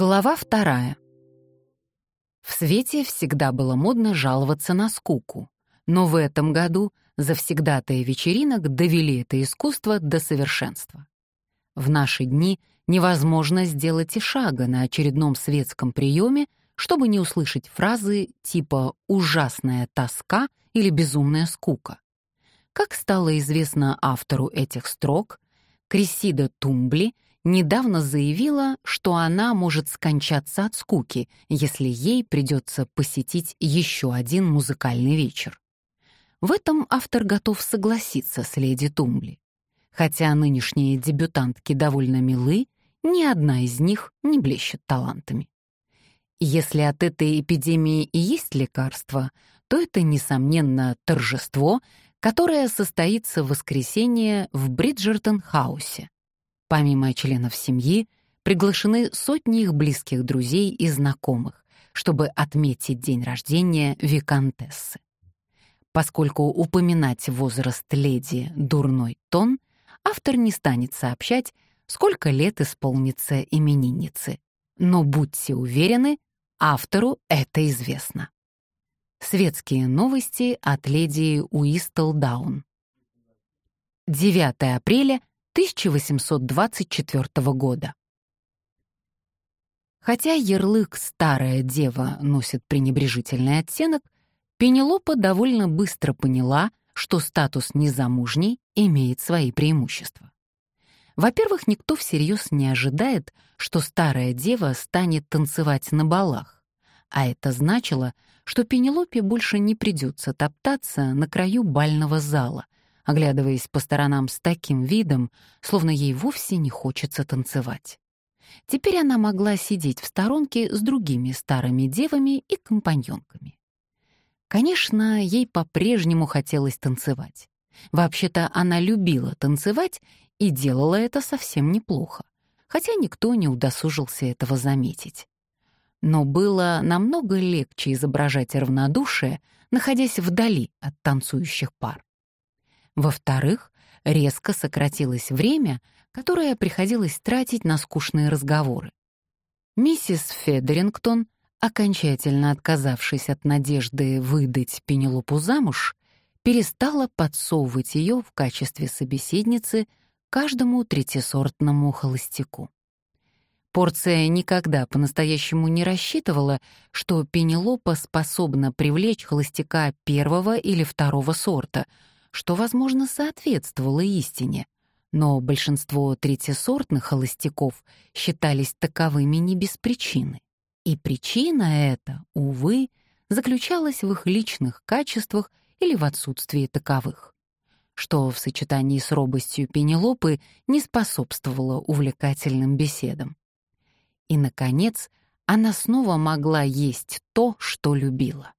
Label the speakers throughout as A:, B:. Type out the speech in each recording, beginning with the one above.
A: Глава вторая. В свете всегда было модно жаловаться на скуку, но в этом году завсегдатые вечеринок довели это искусство до совершенства. В наши дни невозможно сделать и шага на очередном светском приеме, чтобы не услышать фразы типа «ужасная тоска» или «безумная скука». Как стало известно автору этих строк, Крессида Тумбли — недавно заявила, что она может скончаться от скуки, если ей придется посетить еще один музыкальный вечер. В этом автор готов согласиться с леди Тумбли. Хотя нынешние дебютантки довольно милы, ни одна из них не блещет талантами. Если от этой эпидемии и есть лекарство, то это, несомненно, торжество, которое состоится в воскресенье в Бриджертон-хаусе. Помимо членов семьи, приглашены сотни их близких друзей и знакомых, чтобы отметить день рождения виконтессы. Поскольку упоминать возраст леди дурной тон, автор не станет сообщать, сколько лет исполнится имениннице. Но будьте уверены, автору это известно. Светские новости от леди Уистелдаун. 9 апреля 1824 года. Хотя ярлык «старая дева» носит пренебрежительный оттенок, Пенелопа довольно быстро поняла, что статус незамужней имеет свои преимущества. Во-первых, никто всерьез не ожидает, что старая дева станет танцевать на балах, а это значило, что Пенелопе больше не придется топтаться на краю бального зала — оглядываясь по сторонам с таким видом, словно ей вовсе не хочется танцевать. Теперь она могла сидеть в сторонке с другими старыми девами и компаньонками. Конечно, ей по-прежнему хотелось танцевать. Вообще-то она любила танцевать и делала это совсем неплохо, хотя никто не удосужился этого заметить. Но было намного легче изображать равнодушие, находясь вдали от танцующих пар. Во-вторых, резко сократилось время, которое приходилось тратить на скучные разговоры. Миссис Федерингтон, окончательно отказавшись от надежды выдать Пенелопу замуж, перестала подсовывать ее в качестве собеседницы каждому третьесортному холостяку. Порция никогда по-настоящему не рассчитывала, что Пенелопа способна привлечь холостяка первого или второго сорта — что, возможно, соответствовало истине, но большинство третьесортных холостяков считались таковыми не без причины. И причина эта, увы, заключалась в их личных качествах или в отсутствии таковых, что в сочетании с робостью Пенелопы не способствовало увлекательным беседам. И, наконец, она снова могла есть то, что любила.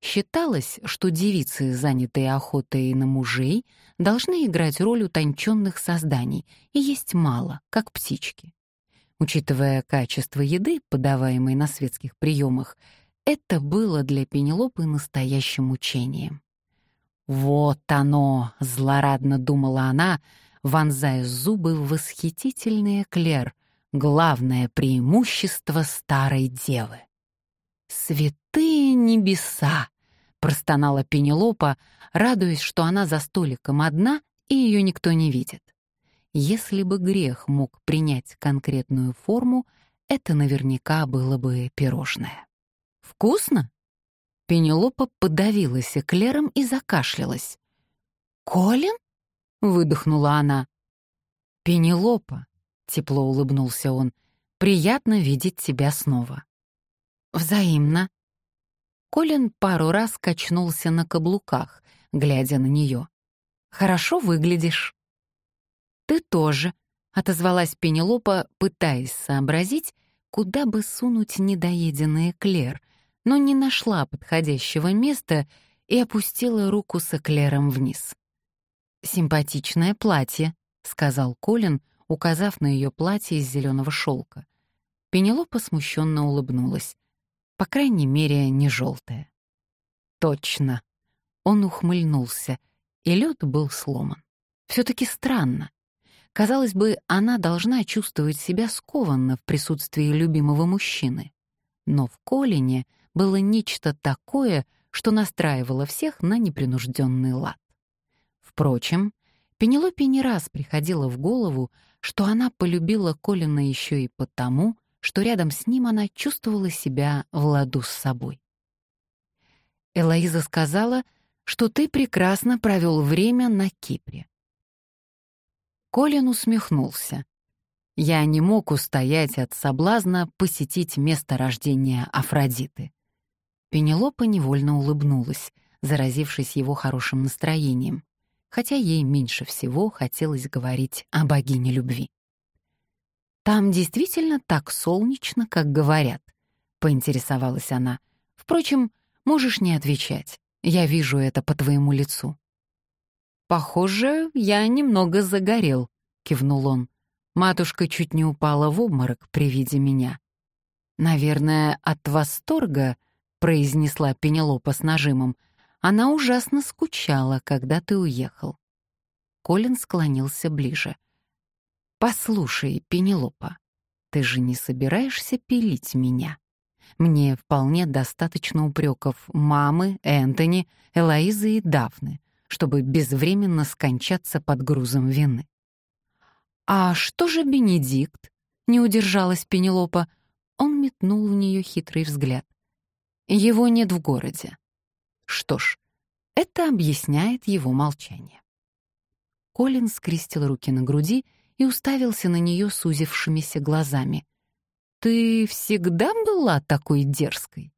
A: Считалось, что девицы, занятые охотой на мужей, должны играть роль утонченных созданий и есть мало, как птички. Учитывая качество еды, подаваемой на светских приемах, это было для Пенелопы настоящим мучением. «Вот оно!» — злорадно думала она, вонзая зубы в восхитительный эклер, главное преимущество старой девы. «Святые небеса!» — простонала Пенелопа, радуясь, что она за столиком одна и ее никто не видит. Если бы грех мог принять конкретную форму, это наверняка было бы пирожное. «Вкусно?» Пенелопа подавилась эклером и закашлялась. «Колин?» — выдохнула она. «Пенелопа», — тепло улыбнулся он, — «приятно видеть тебя снова». «Взаимно». Колин пару раз качнулся на каблуках, глядя на нее. «Хорошо выглядишь». «Ты тоже», — отозвалась Пенелопа, пытаясь сообразить, куда бы сунуть недоеденный эклер, но не нашла подходящего места и опустила руку с эклером вниз. «Симпатичное платье», — сказал Колин, указав на ее платье из зеленого шелка. Пенелопа смущенно улыбнулась. По крайней мере, не желтая. Точно. Он ухмыльнулся, и лед был сломан. Все-таки странно. Казалось бы, она должна чувствовать себя скованно в присутствии любимого мужчины. Но в Колине было нечто такое, что настраивало всех на непринужденный лад. Впрочем, Пенелопе не раз приходило в голову, что она полюбила Колина еще и потому, что рядом с ним она чувствовала себя в ладу с собой. Элоиза сказала, что ты прекрасно провел время на Кипре. Колин усмехнулся. Я не мог устоять от соблазна посетить место рождения Афродиты. Пенелопа невольно улыбнулась, заразившись его хорошим настроением, хотя ей меньше всего хотелось говорить о богине любви. «Там действительно так солнечно, как говорят», — поинтересовалась она. «Впрочем, можешь не отвечать. Я вижу это по твоему лицу». «Похоже, я немного загорел», — кивнул он. Матушка чуть не упала в обморок при виде меня. «Наверное, от восторга», — произнесла Пенелопа с нажимом, «она ужасно скучала, когда ты уехал». Колин склонился ближе. «Послушай, Пенелопа, ты же не собираешься пилить меня? Мне вполне достаточно упреков мамы, Энтони, Элоизы и Дафны, чтобы безвременно скончаться под грузом вины. «А что же Бенедикт?» — не удержалась Пенелопа. Он метнул в нее хитрый взгляд. «Его нет в городе». Что ж, это объясняет его молчание. Колин скрестил руки на груди и уставился на нее сузившимися глазами. «Ты всегда была такой дерзкой?»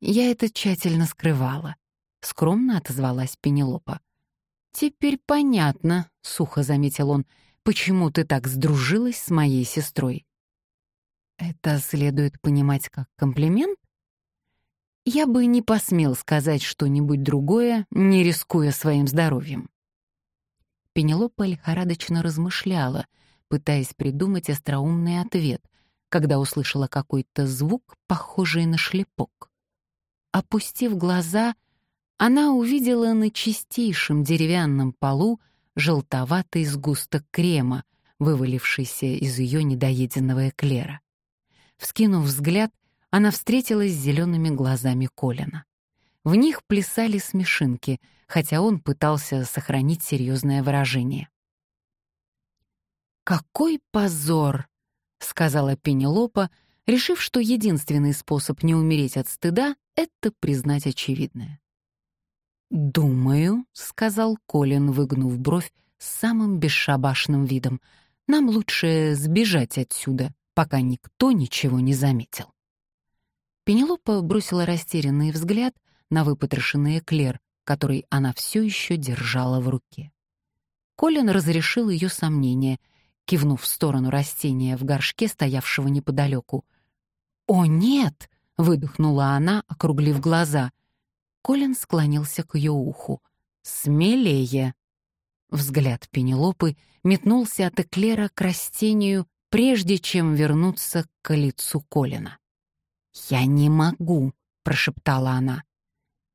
A: Я это тщательно скрывала. Скромно отозвалась Пенелопа. «Теперь понятно», — сухо заметил он, «почему ты так сдружилась с моей сестрой». «Это следует понимать как комплимент?» Я бы не посмел сказать что-нибудь другое, не рискуя своим здоровьем. Пенелопа лихорадочно размышляла, пытаясь придумать остроумный ответ, когда услышала какой-то звук, похожий на шлепок. Опустив глаза, она увидела на чистейшем деревянном полу желтоватый сгусток крема, вывалившийся из ее недоеденного эклера. Вскинув взгляд, она встретилась с зелеными глазами Колина. В них плясали смешинки, хотя он пытался сохранить серьезное выражение. «Какой позор!» — сказала Пенелопа, решив, что единственный способ не умереть от стыда — это признать очевидное. «Думаю», — сказал Колин, выгнув бровь с самым бесшабашным видом, «нам лучше сбежать отсюда, пока никто ничего не заметил». Пенелопа бросила растерянный взгляд на выпотрошенный эклер, который она все еще держала в руке. Колин разрешил ее сомнения — кивнув в сторону растения в горшке, стоявшего неподалеку. «О, нет!» — выдохнула она, округлив глаза. Колин склонился к ее уху. «Смелее!» Взгляд Пенелопы метнулся от эклера к растению, прежде чем вернуться к лицу Колина. «Я не могу», — прошептала она.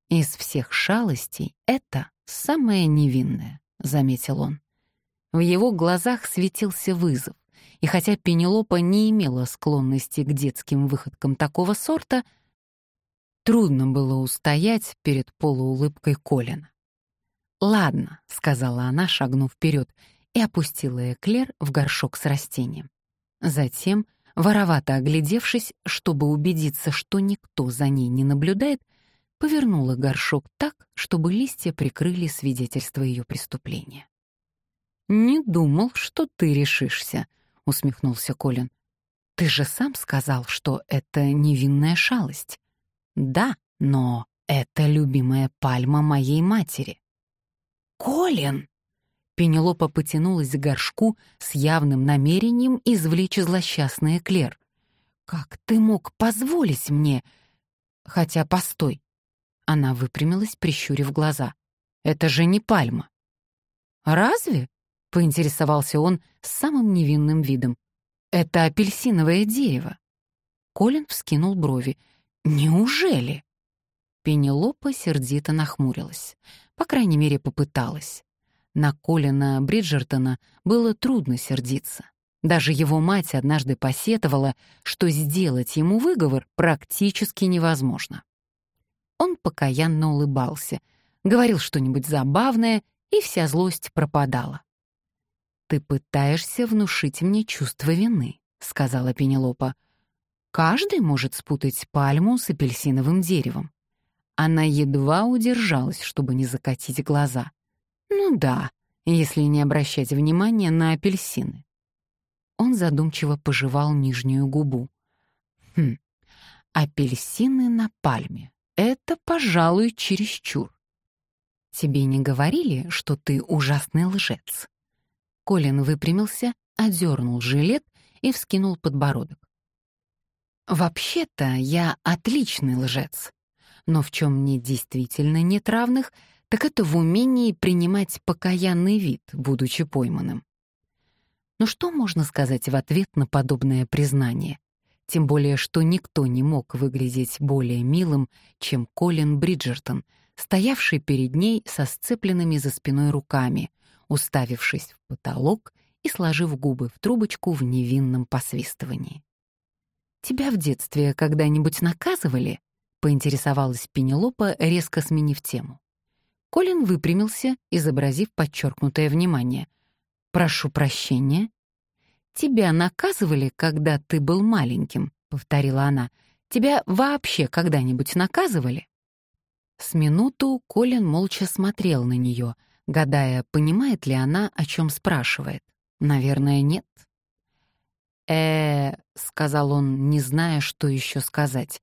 A: «Из всех шалостей это самое невинное», — заметил он. В его глазах светился вызов, и хотя Пенелопа не имела склонности к детским выходкам такого сорта, трудно было устоять перед полуулыбкой Колина. «Ладно», — сказала она, шагнув вперед, и опустила эклер в горшок с растением. Затем, воровато оглядевшись, чтобы убедиться, что никто за ней не наблюдает, повернула горшок так, чтобы листья прикрыли свидетельство ее преступления. «Не думал, что ты решишься», — усмехнулся Колин. «Ты же сам сказал, что это невинная шалость». «Да, но это любимая пальма моей матери». «Колин!» Пенелопа потянулась к горшку с явным намерением извлечь злосчастный эклер. «Как ты мог позволить мне...» «Хотя, постой!» Она выпрямилась, прищурив глаза. «Это же не пальма». «Разве?» поинтересовался он с самым невинным видом. «Это апельсиновое дерево». Колин вскинул брови. «Неужели?» Пенелопа сердито нахмурилась. По крайней мере, попыталась. На Колина Бриджертона было трудно сердиться. Даже его мать однажды посетовала, что сделать ему выговор практически невозможно. Он покаянно улыбался, говорил что-нибудь забавное, и вся злость пропадала. «Ты пытаешься внушить мне чувство вины», — сказала Пенелопа. «Каждый может спутать пальму с апельсиновым деревом». Она едва удержалась, чтобы не закатить глаза. «Ну да, если не обращать внимания на апельсины». Он задумчиво пожевал нижнюю губу. «Хм, апельсины на пальме. Это, пожалуй, чересчур. Тебе не говорили, что ты ужасный лжец?» Колин выпрямился, одернул жилет и вскинул подбородок. «Вообще-то я отличный лжец, но в чем мне действительно нет равных, так это в умении принимать покаянный вид, будучи пойманным. Но что можно сказать в ответ на подобное признание? Тем более, что никто не мог выглядеть более милым, чем Колин Бриджертон, стоявший перед ней со сцепленными за спиной руками, уставившись в потолок и сложив губы в трубочку в невинном посвистывании. «Тебя в детстве когда-нибудь наказывали?» — поинтересовалась Пенелопа, резко сменив тему. Колин выпрямился, изобразив подчеркнутое внимание. «Прошу прощения», «Тебя наказывали, когда ты был маленьким», — повторила она. «Тебя вообще когда-нибудь наказывали?» С минуту Колин молча смотрел на нее, гадая, понимает ли она, о чем спрашивает. Наверное, нет. э сказал он, не зная, что еще сказать.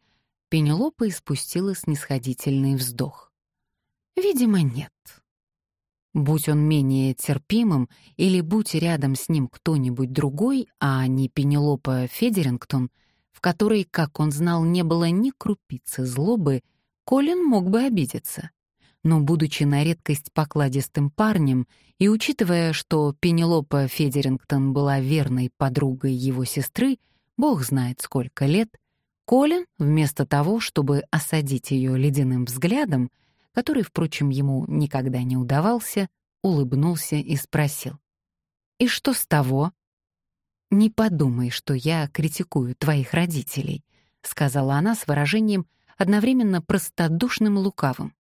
A: Пенелопа испустила снисходительный вздох. «Видимо, нет». Будь он менее терпимым или будь рядом с ним кто-нибудь другой, а не Пенелопа Федерингтон, в которой, как он знал, не было ни крупицы злобы, Колин мог бы обидеться. Но, будучи на редкость покладистым парнем и учитывая, что Пенелопа Федерингтон была верной подругой его сестры, бог знает сколько лет, Колин, вместо того, чтобы осадить ее ледяным взглядом, который, впрочем, ему никогда не удавался, улыбнулся и спросил. «И что с того?» «Не подумай, что я критикую твоих родителей», — сказала она с выражением одновременно простодушным лукавым.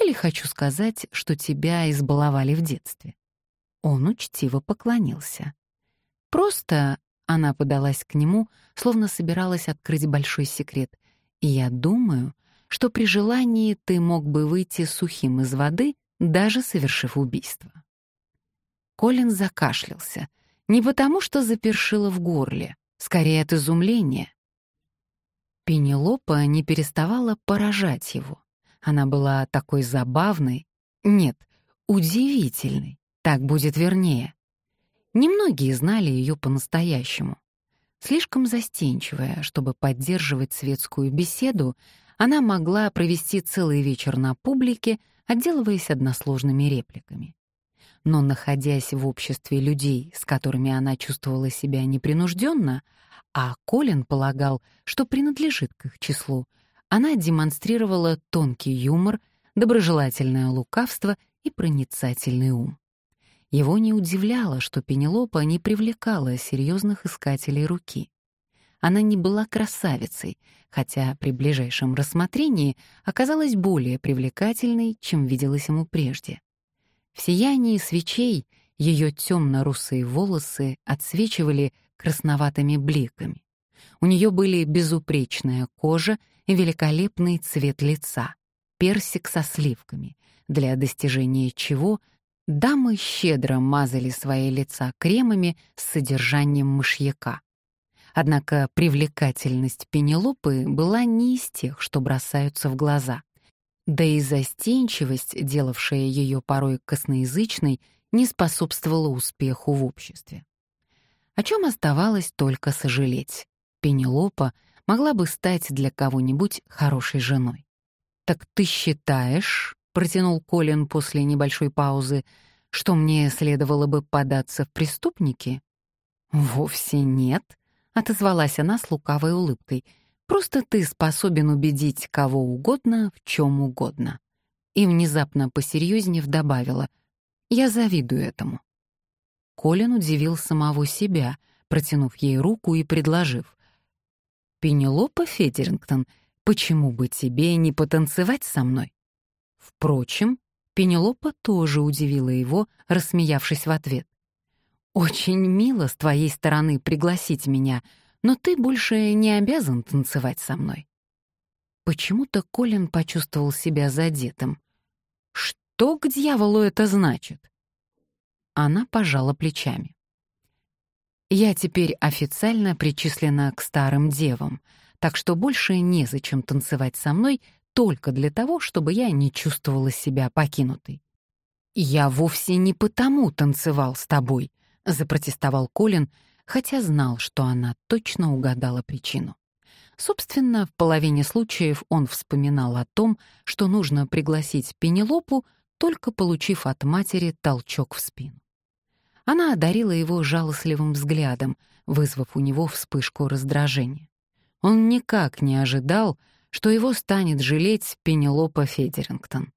A: «Или хочу сказать, что тебя избаловали в детстве». Он учтиво поклонился. «Просто...» — она подалась к нему, словно собиралась открыть большой секрет. «И я думаю, что при желании ты мог бы выйти сухим из воды, даже совершив убийство. Колин закашлялся, не потому что запершило в горле, скорее от изумления. Пенелопа не переставала поражать его. Она была такой забавной, нет, удивительной, так будет вернее. Немногие знали ее по-настоящему. Слишком застенчивая, чтобы поддерживать светскую беседу, она могла провести целый вечер на публике, отделываясь односложными репликами. Но, находясь в обществе людей, с которыми она чувствовала себя непринужденно, а Колин полагал, что принадлежит к их числу, она демонстрировала тонкий юмор, доброжелательное лукавство и проницательный ум. Его не удивляло, что Пенелопа не привлекала серьезных искателей руки. Она не была красавицей, хотя при ближайшем рассмотрении оказалась более привлекательной, чем виделось ему прежде. В сиянии свечей ее темно-русые волосы отсвечивали красноватыми бликами. У нее были безупречная кожа и великолепный цвет лица, персик со сливками, для достижения чего дамы щедро мазали свои лица кремами с содержанием мышьяка. Однако привлекательность Пенелопы была не из тех, что бросаются в глаза. Да и застенчивость, делавшая ее порой косноязычной, не способствовала успеху в обществе. О чем оставалось только сожалеть. Пенелопа могла бы стать для кого-нибудь хорошей женой. «Так ты считаешь, — протянул Колин после небольшой паузы, — что мне следовало бы податься в преступники?» «Вовсе нет», — отозвалась она с лукавой улыбкой. «Просто ты способен убедить кого угодно в чем угодно». И внезапно посерьезнее добавила. Я завидую этому». Колин удивил самого себя, протянув ей руку и предложив. «Пенелопа Федерингтон, почему бы тебе не потанцевать со мной?» Впрочем, Пенелопа тоже удивила его, рассмеявшись в ответ. «Очень мило с твоей стороны пригласить меня, но ты больше не обязан танцевать со мной». Почему-то Колин почувствовал себя задетым. «Что к дьяволу это значит?» Она пожала плечами. «Я теперь официально причислена к старым девам, так что больше незачем танцевать со мной только для того, чтобы я не чувствовала себя покинутой. «Я вовсе не потому танцевал с тобой», — запротестовал Колин, хотя знал, что она точно угадала причину. Собственно, в половине случаев он вспоминал о том, что нужно пригласить Пенелопу, только получив от матери толчок в спину. Она одарила его жалостливым взглядом, вызвав у него вспышку раздражения. Он никак не ожидал, что его станет жалеть Пенелопа Федерингтон.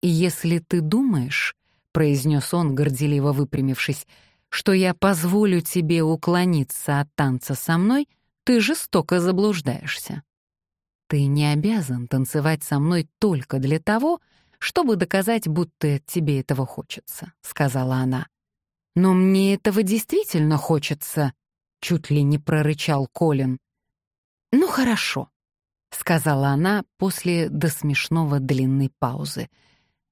A: «И если ты думаешь», — произнес он, горделиво выпрямившись, «что я позволю тебе уклониться от танца со мной, ты жестоко заблуждаешься. Ты не обязан танцевать со мной только для того, чтобы доказать, будто тебе этого хочется», — сказала она. «Но мне этого действительно хочется», — чуть ли не прорычал Колин. «Ну хорошо», — сказала она после до смешного длинной паузы.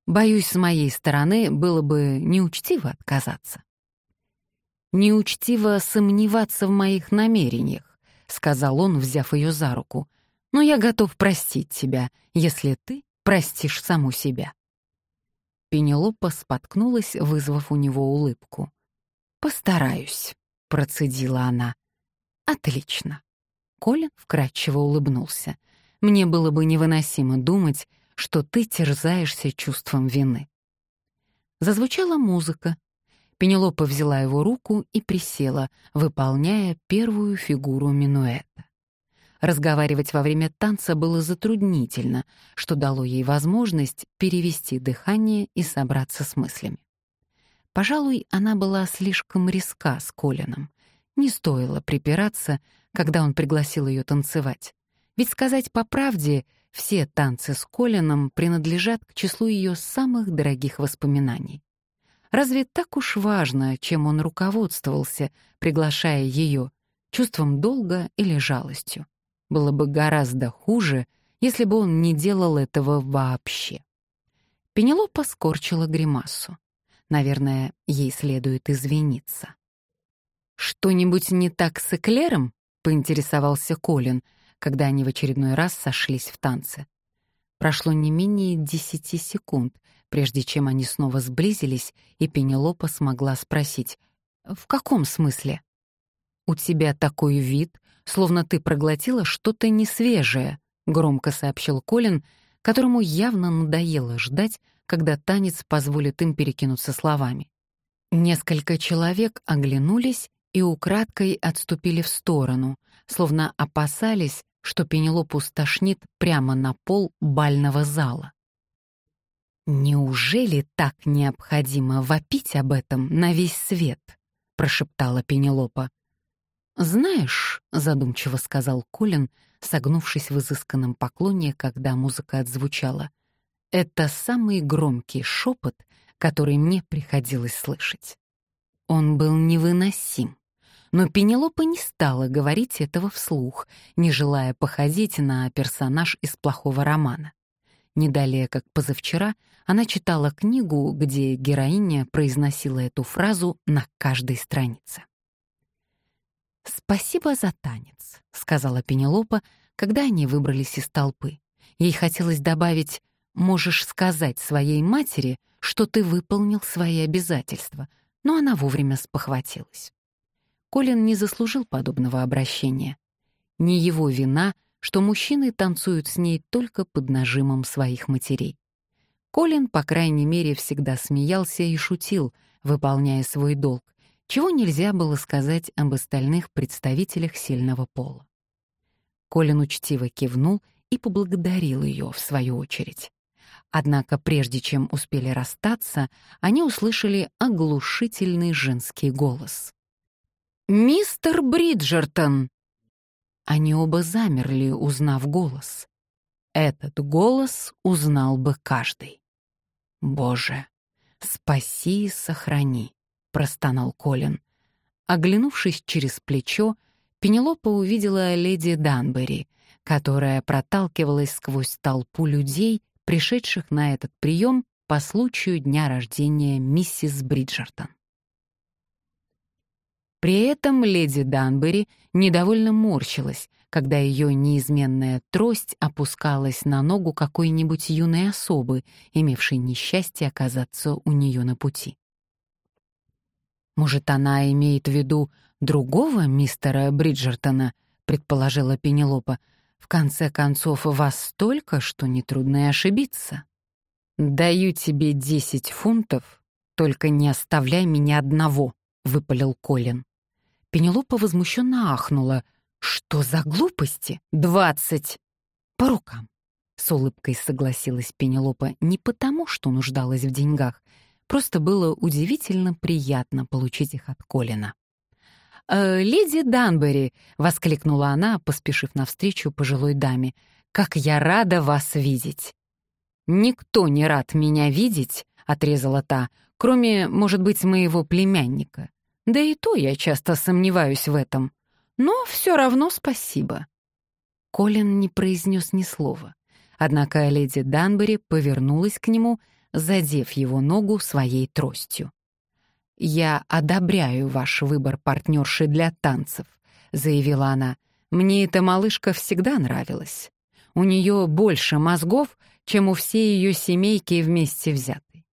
A: «Боюсь, с моей стороны было бы неучтиво отказаться». «Неучтиво сомневаться в моих намерениях», — сказал он, взяв ее за руку. «Но я готов простить тебя, если ты простишь саму себя». Пенелопа споткнулась, вызвав у него улыбку. «Постараюсь», — процедила она. «Отлично». Колин вкрадчиво улыбнулся — мне было бы невыносимо думать, что ты терзаешься чувством вины. Зазвучала музыка. Пенелопа взяла его руку и присела, выполняя первую фигуру минуэта. Разговаривать во время танца было затруднительно, что дало ей возможность перевести дыхание и собраться с мыслями. Пожалуй, она была слишком риска с Колином. Не стоило припираться, когда он пригласил ее танцевать. Ведь сказать по правде, все танцы с Колином принадлежат к числу ее самых дорогих воспоминаний. Разве так уж важно, чем он руководствовался, приглашая ее, чувством долга или жалостью? Было бы гораздо хуже, если бы он не делал этого вообще. Пенелопа скорчила гримасу. Наверное, ей следует извиниться. «Что-нибудь не так с Эклером?» — поинтересовался Колин — когда они в очередной раз сошлись в танце. Прошло не менее десяти секунд, прежде чем они снова сблизились, и Пенелопа смогла спросить «В каком смысле?» «У тебя такой вид, словно ты проглотила что-то несвежее», — громко сообщил Колин, которому явно надоело ждать, когда танец позволит им перекинуться словами. Несколько человек оглянулись и украдкой отступили в сторону, словно опасались, что Пенелопу стошнит прямо на пол бального зала. «Неужели так необходимо вопить об этом на весь свет?» — прошептала Пенелопа. «Знаешь», — задумчиво сказал Колин, согнувшись в изысканном поклоне, когда музыка отзвучала, «это самый громкий шепот, который мне приходилось слышать. Он был невыносим. Но Пенелопа не стала говорить этого вслух, не желая походить на персонаж из плохого романа. Не далее, как позавчера, она читала книгу, где героиня произносила эту фразу на каждой странице. «Спасибо за танец», — сказала Пенелопа, когда они выбрались из толпы. Ей хотелось добавить «можешь сказать своей матери, что ты выполнил свои обязательства», но она вовремя спохватилась. Колин не заслужил подобного обращения. Не его вина, что мужчины танцуют с ней только под нажимом своих матерей. Колин, по крайней мере, всегда смеялся и шутил, выполняя свой долг, чего нельзя было сказать об остальных представителях сильного пола. Колин учтиво кивнул и поблагодарил ее в свою очередь. Однако прежде чем успели расстаться, они услышали оглушительный женский голос. «Мистер Бриджертон!» Они оба замерли, узнав голос. Этот голос узнал бы каждый. «Боже, спаси и сохрани!» — простонал Колин. Оглянувшись через плечо, Пенелопа увидела леди Данбери, которая проталкивалась сквозь толпу людей, пришедших на этот прием по случаю дня рождения миссис Бриджертон. При этом леди Данбери недовольно морщилась, когда ее неизменная трость опускалась на ногу какой-нибудь юной особы, имевшей несчастье оказаться у нее на пути. «Может, она имеет в виду другого мистера Бриджертона?» — предположила Пенелопа. «В конце концов, вас столько, что нетрудно и ошибиться». «Даю тебе десять фунтов, только не оставляй меня одного», — выпалил Колин. Пенелопа возмущенно ахнула. «Что за глупости? Двадцать!» «По рукам!» С улыбкой согласилась Пенелопа не потому, что нуждалась в деньгах, просто было удивительно приятно получить их от Колина. «Э, «Леди Данбери!» — воскликнула она, поспешив навстречу пожилой даме. «Как я рада вас видеть!» «Никто не рад меня видеть», — отрезала та, «кроме, может быть, моего племянника. Да и то я часто сомневаюсь в этом. Но все равно спасибо». Колин не произнес ни слова. Однако леди Данбери повернулась к нему, задев его ногу своей тростью. «Я одобряю ваш выбор партнерши для танцев», — заявила она. «Мне эта малышка всегда нравилась. У нее больше мозгов, чем у всей ее семейки вместе взятой».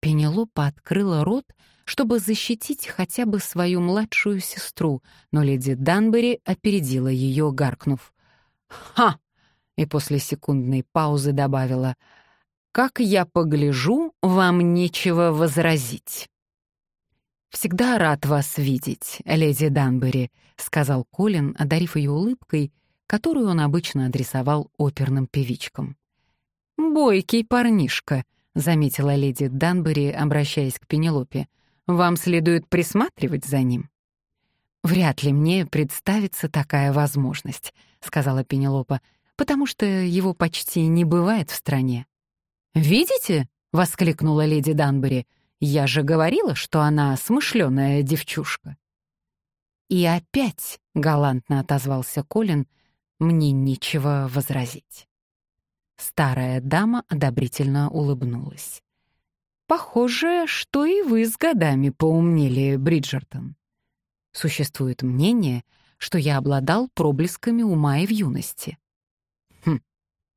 A: Пенелопа открыла рот, чтобы защитить хотя бы свою младшую сестру, но леди Данбери опередила ее, гаркнув. «Ха!» и после секундной паузы добавила. «Как я погляжу, вам нечего возразить». «Всегда рад вас видеть, леди Данбери», — сказал Колин, одарив ее улыбкой, которую он обычно адресовал оперным певичкам. «Бойкий парнишка», — заметила леди Данбери, обращаясь к Пенелопе. Вам следует присматривать за ним». «Вряд ли мне представится такая возможность», — сказала Пенелопа, «потому что его почти не бывает в стране». «Видите?» — воскликнула леди Данбери. «Я же говорила, что она смышленая девчушка». «И опять», — галантно отозвался Колин, — «мне нечего возразить». Старая дама одобрительно улыбнулась. Похоже, что и вы с годами поумнели, Бриджертон. Существует мнение, что я обладал проблесками ума и в юности. Хм,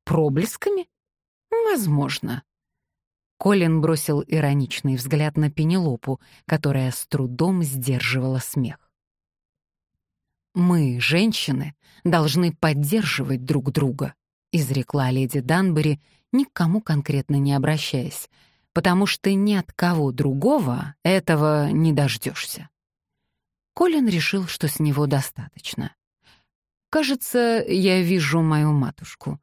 A: проблесками? Возможно. Колин бросил ироничный взгляд на Пенелопу, которая с трудом сдерживала смех. «Мы, женщины, должны поддерживать друг друга», — изрекла леди Данбери, никому конкретно не обращаясь, потому что ни от кого другого этого не дождешься. Колин решил, что с него достаточно. «Кажется, я вижу мою матушку».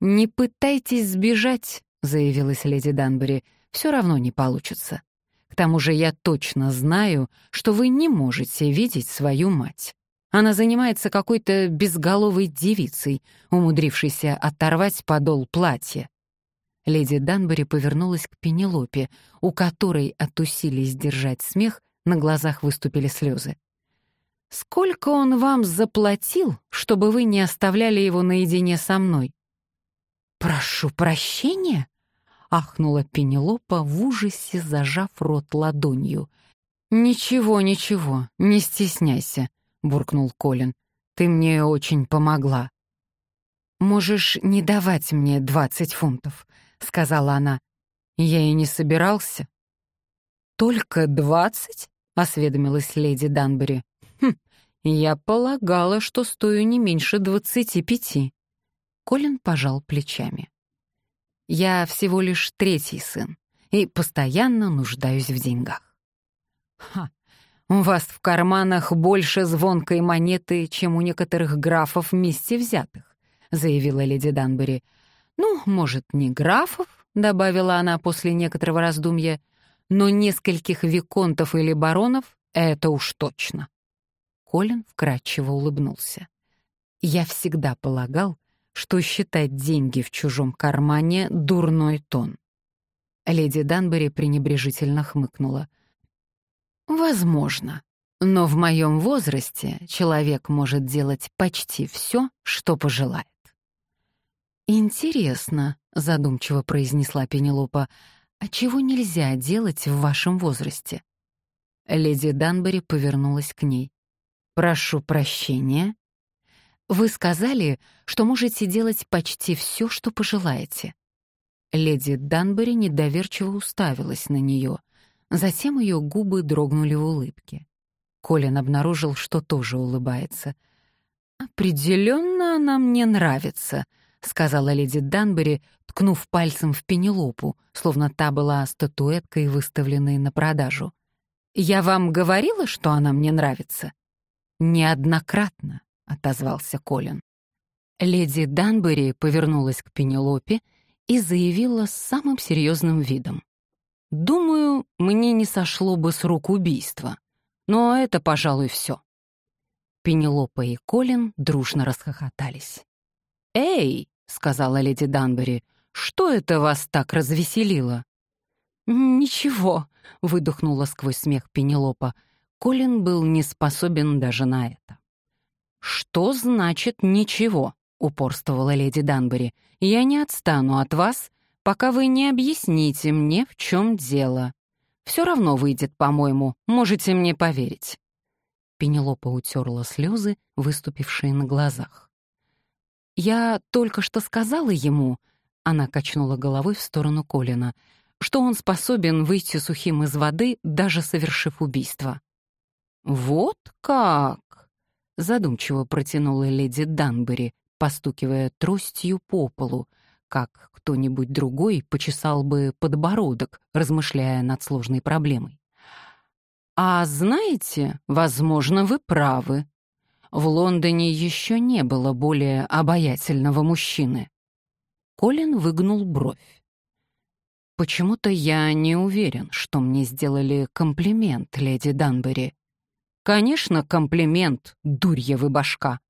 A: «Не пытайтесь сбежать», — заявилась леди Данбери, — «все равно не получится. К тому же я точно знаю, что вы не можете видеть свою мать. Она занимается какой-то безголовой девицей, умудрившейся оторвать подол платья. Леди Данбери повернулась к Пенелопе, у которой от усилий сдержать смех на глазах выступили слезы. «Сколько он вам заплатил, чтобы вы не оставляли его наедине со мной?» «Прошу прощения?» — ахнула Пенелопа в ужасе, зажав рот ладонью. «Ничего, ничего, не стесняйся», — буркнул Колин. «Ты мне очень помогла». «Можешь не давать мне двадцать фунтов», — сказала она. «Я и не собирался». «Только двадцать?» — осведомилась леди Данбери. «Хм, я полагала, что стою не меньше двадцати пяти». Колин пожал плечами. «Я всего лишь третий сын и постоянно нуждаюсь в деньгах». «Ха, у вас в карманах больше звонкой монеты, чем у некоторых графов вместе взятых», — заявила леди Данбери. Ну, может, не графов, — добавила она после некоторого раздумья, «но нескольких виконтов или баронов — это уж точно». Колин вкратчиво улыбнулся. «Я всегда полагал, что считать деньги в чужом кармане — дурной тон». Леди Данбери пренебрежительно хмыкнула. «Возможно. Но в моем возрасте человек может делать почти все, что пожелает». «Интересно», — задумчиво произнесла Пенелопа, «а чего нельзя делать в вашем возрасте?» Леди Данбери повернулась к ней. «Прошу прощения. Вы сказали, что можете делать почти все, что пожелаете». Леди Данбери недоверчиво уставилась на нее, затем ее губы дрогнули в улыбке. Колин обнаружил, что тоже улыбается. «Определенно она мне нравится», — сказала леди Данбери, ткнув пальцем в Пенелопу, словно та была статуэткой, выставленной на продажу. «Я вам говорила, что она мне нравится?» «Неоднократно», — отозвался Колин. Леди Данбери повернулась к Пенелопе и заявила с самым серьезным видом. «Думаю, мне не сошло бы с рук убийства, но это, пожалуй, все». Пенелопа и Колин дружно расхохотались. «Эй!» — сказала леди Данбери. «Что это вас так развеселило?» «Ничего», — выдохнула сквозь смех Пенелопа. Колин был не способен даже на это. «Что значит «ничего»?» — упорствовала леди Данбери. «Я не отстану от вас, пока вы не объясните мне, в чем дело. Все равно выйдет, по-моему, можете мне поверить». Пенелопа утерла слезы, выступившие на глазах. «Я только что сказала ему...» Она качнула головой в сторону Колина, что он способен выйти сухим из воды, даже совершив убийство. «Вот как!» — задумчиво протянула леди Данбери, постукивая тростью по полу, как кто-нибудь другой почесал бы подбородок, размышляя над сложной проблемой. «А знаете, возможно, вы правы. В Лондоне еще не было более обаятельного мужчины. Колин выгнул бровь. «Почему-то я не уверен, что мне сделали комплимент, леди Данбери». «Конечно, комплимент, дурья вы башка!»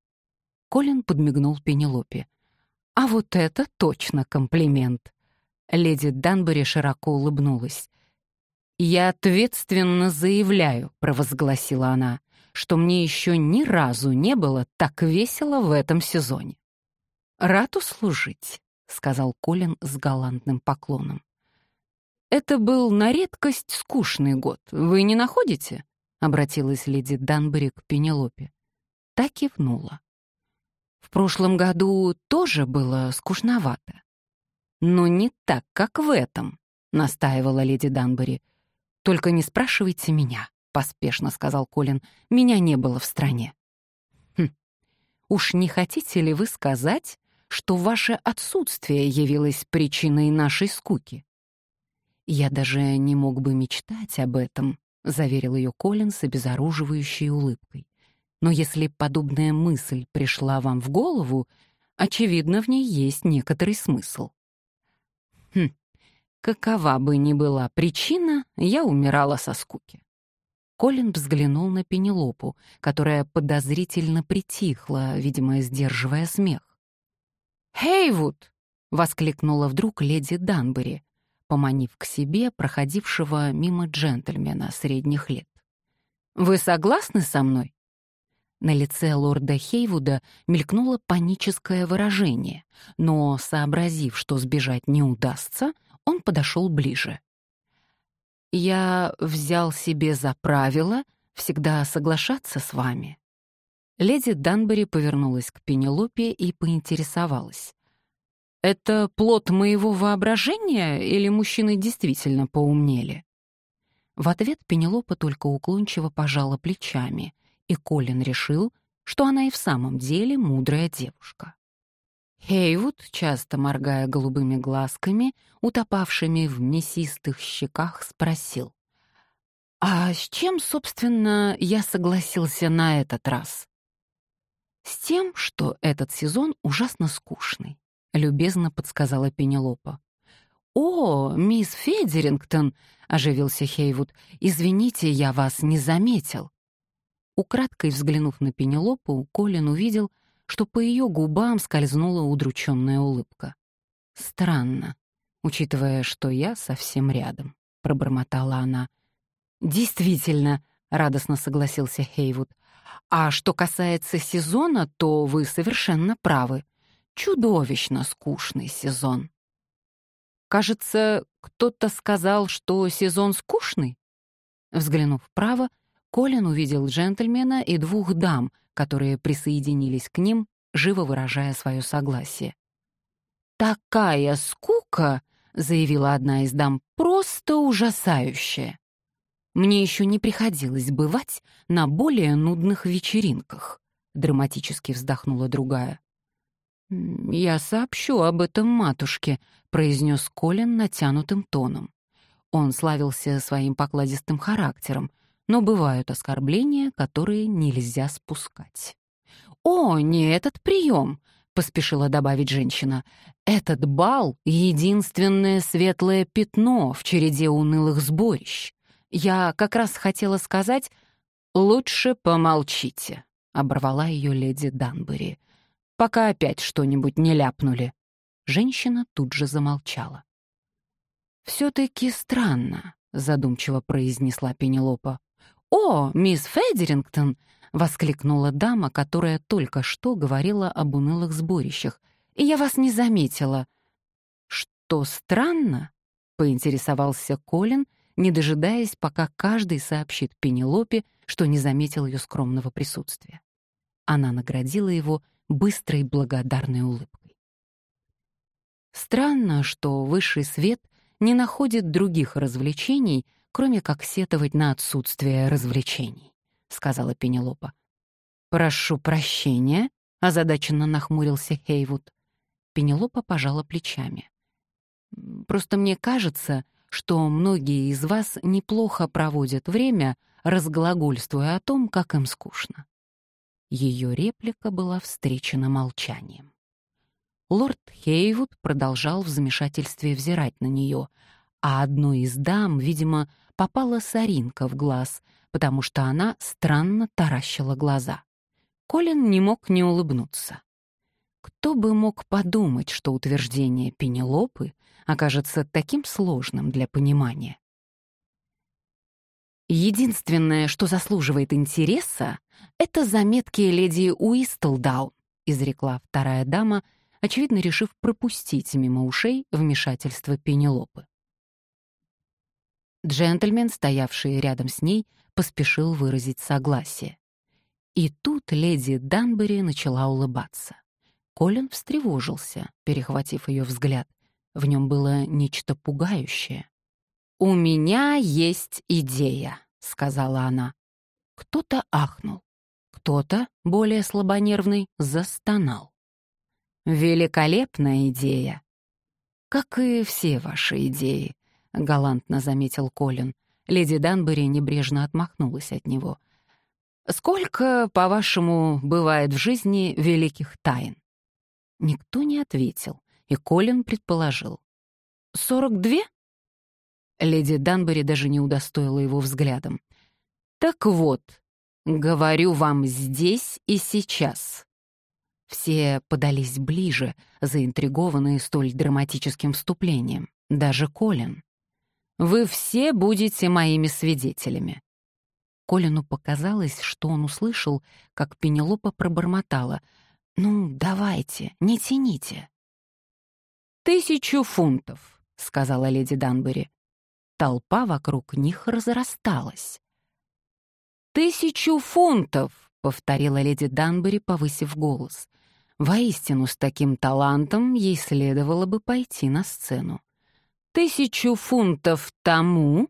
A: Колин подмигнул Пенелопе. «А вот это точно комплимент!» Леди Данбери широко улыбнулась. «Я ответственно заявляю», — провозгласила она, что мне еще ни разу не было так весело в этом сезоне. «Рад услужить», — сказал Колин с галантным поклоном. «Это был на редкость скучный год, вы не находите?» — обратилась леди Данбери к Пенелопе. Та кивнула. «В прошлом году тоже было скучновато. Но не так, как в этом», — настаивала леди Данбери. «Только не спрашивайте меня. — поспешно сказал Колин. «Меня не было в стране». «Хм. Уж не хотите ли вы сказать, что ваше отсутствие явилось причиной нашей скуки?» «Я даже не мог бы мечтать об этом», — заверил ее Колин с обезоруживающей улыбкой. «Но если подобная мысль пришла вам в голову, очевидно, в ней есть некоторый смысл». «Хм, какова бы ни была причина, я умирала со скуки. Колин взглянул на Пенелопу, которая подозрительно притихла, видимо, сдерживая смех. «Хейвуд!» — воскликнула вдруг леди Данбери, поманив к себе проходившего мимо джентльмена средних лет. «Вы согласны со мной?» На лице лорда Хейвуда мелькнуло паническое выражение, но, сообразив, что сбежать не удастся, он подошел ближе. Я взял себе за правило всегда соглашаться с вами. Леди Данбери повернулась к Пенелопе и поинтересовалась. «Это плод моего воображения или мужчины действительно поумнели?» В ответ Пенелопа только уклончиво пожала плечами, и Колин решил, что она и в самом деле мудрая девушка. Хейвуд, часто моргая голубыми глазками, утопавшими в мясистых щеках, спросил. «А с чем, собственно, я согласился на этот раз?» «С тем, что этот сезон ужасно скучный», — любезно подсказала Пенелопа. «О, мисс Федерингтон!» — оживился Хейвуд. «Извините, я вас не заметил». Украдкой взглянув на Пенелопу, Колин увидел, что по ее губам скользнула удрученная улыбка. «Странно, учитывая, что я совсем рядом», — пробормотала она. «Действительно», — радостно согласился Хейвуд. «А что касается сезона, то вы совершенно правы. Чудовищно скучный сезон». «Кажется, кто-то сказал, что сезон скучный?» Взглянув вправо, Колин увидел джентльмена и двух дам, которые присоединились к ним, живо выражая свое согласие. «Такая скука!» — заявила одна из дам, — «просто ужасающая. Мне еще не приходилось бывать на более нудных вечеринках», — драматически вздохнула другая. «Я сообщу об этом матушке», — произнес Колин натянутым тоном. Он славился своим покладистым характером, но бывают оскорбления, которые нельзя спускать. «О, не этот прием!» — поспешила добавить женщина. «Этот бал — единственное светлое пятно в череде унылых сборищ. Я как раз хотела сказать, лучше помолчите», — оборвала ее леди Данбери пока опять что-нибудь не ляпнули». Женщина тут же замолчала. «Все-таки странно», — задумчиво произнесла Пенелопа. «О, мисс Федерингтон!» — воскликнула дама, которая только что говорила об унылых сборищах. «И я вас не заметила». «Что странно?» — поинтересовался Колин, не дожидаясь, пока каждый сообщит Пенелопе, что не заметил ее скромного присутствия. Она наградила его быстрой благодарной улыбкой. Странно, что высший свет не находит других развлечений, кроме как сетовать на отсутствие развлечений, — сказала Пенелопа. «Прошу прощения», — озадаченно нахмурился Хейвуд. Пенелопа пожала плечами. «Просто мне кажется, что многие из вас неплохо проводят время, разглагольствуя о том, как им скучно. Ее реплика была встречена молчанием. Лорд Хейвуд продолжал в замешательстве взирать на нее, а одной из дам, видимо, попала соринка в глаз, потому что она странно таращила глаза. Колин не мог не улыбнуться. Кто бы мог подумать, что утверждение Пенелопы окажется таким сложным для понимания? Единственное, что заслуживает интереса, это заметки леди Уистлдаун, изрекла вторая дама, очевидно решив пропустить мимо ушей вмешательство Пенелопы. Джентльмен, стоявший рядом с ней, поспешил выразить согласие. И тут леди Данбери начала улыбаться. Колин встревожился, перехватив ее взгляд. В нем было нечто пугающее. «У меня есть идея», — сказала она. Кто-то ахнул. Кто-то, более слабонервный, застонал. «Великолепная идея!» «Как и все ваши идеи», — галантно заметил Колин. Леди Данбери небрежно отмахнулась от него. «Сколько, по-вашему, бывает в жизни великих тайн?» Никто не ответил, и Колин предположил. «Сорок две?» Леди Данбери даже не удостоила его взглядом. «Так вот, говорю вам здесь и сейчас». Все подались ближе, заинтригованные столь драматическим вступлением. Даже Колин. «Вы все будете моими свидетелями». Колину показалось, что он услышал, как Пенелопа пробормотала. «Ну, давайте, не тяните». «Тысячу фунтов», — сказала леди Данбери. Толпа вокруг них разрасталась. «Тысячу фунтов!» — повторила леди Данбери, повысив голос. Воистину, с таким талантом ей следовало бы пойти на сцену. «Тысячу фунтов тому!»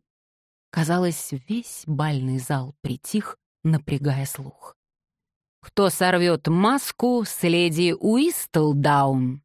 A: Казалось, весь бальный зал притих, напрягая слух. «Кто сорвет маску с леди Уистлдаун?»